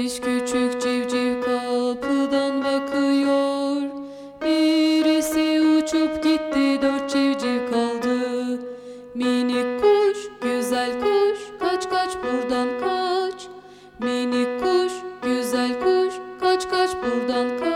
Beş küçük civciv kapıdan bakıyor. Birisi uçup gitti dört civciv kaldı. Minik kuş güzel kuş kaç kaç buradan kaç. Minik kuş güzel kuş kaç kaç buradan kaç.